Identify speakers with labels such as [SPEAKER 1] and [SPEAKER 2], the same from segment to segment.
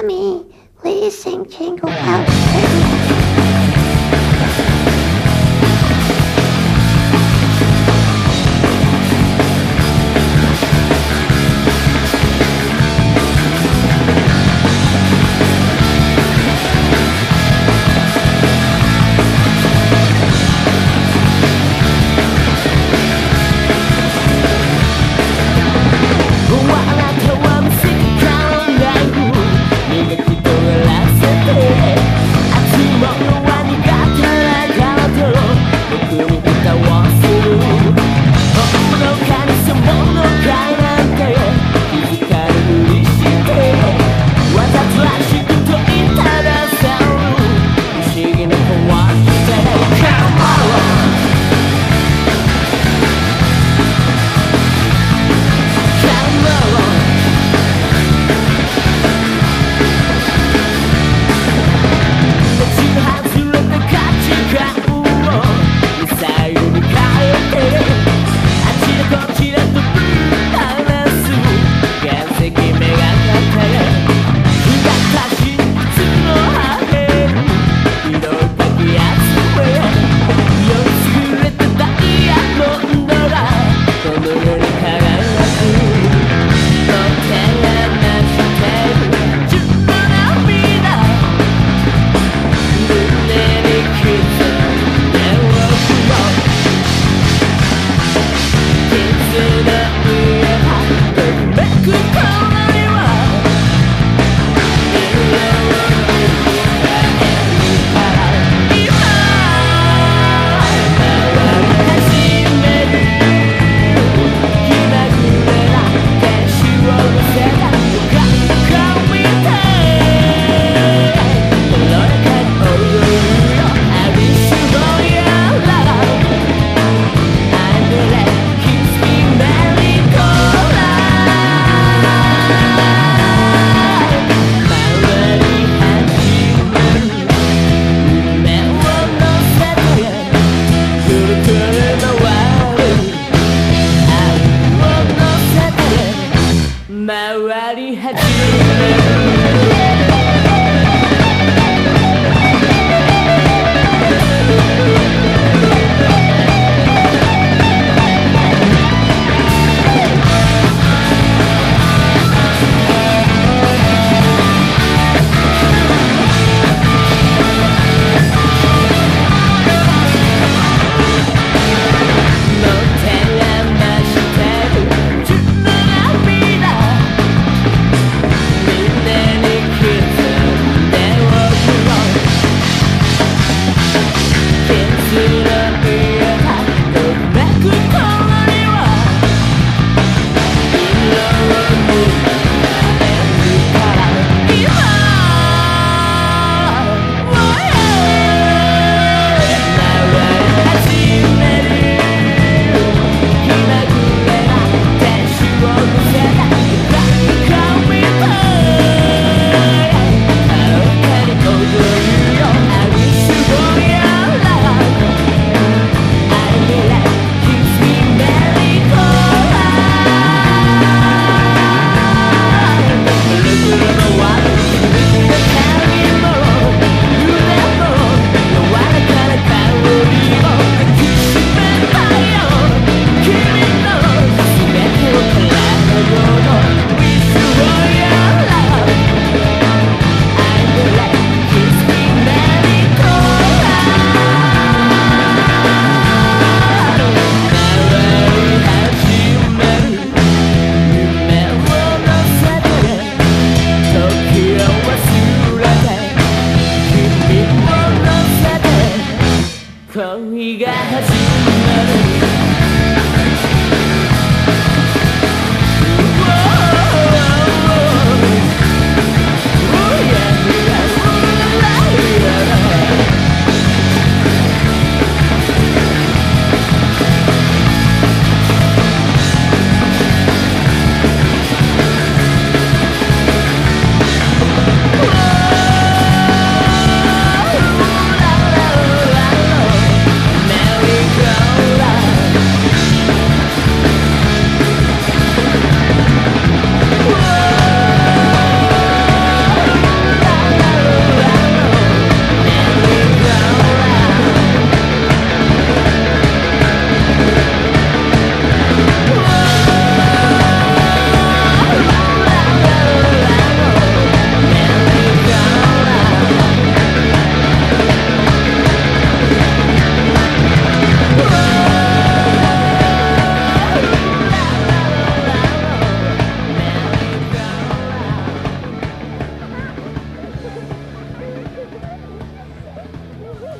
[SPEAKER 1] Mommy, please sing Jingle Bells. have you?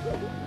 [SPEAKER 1] Woohoo!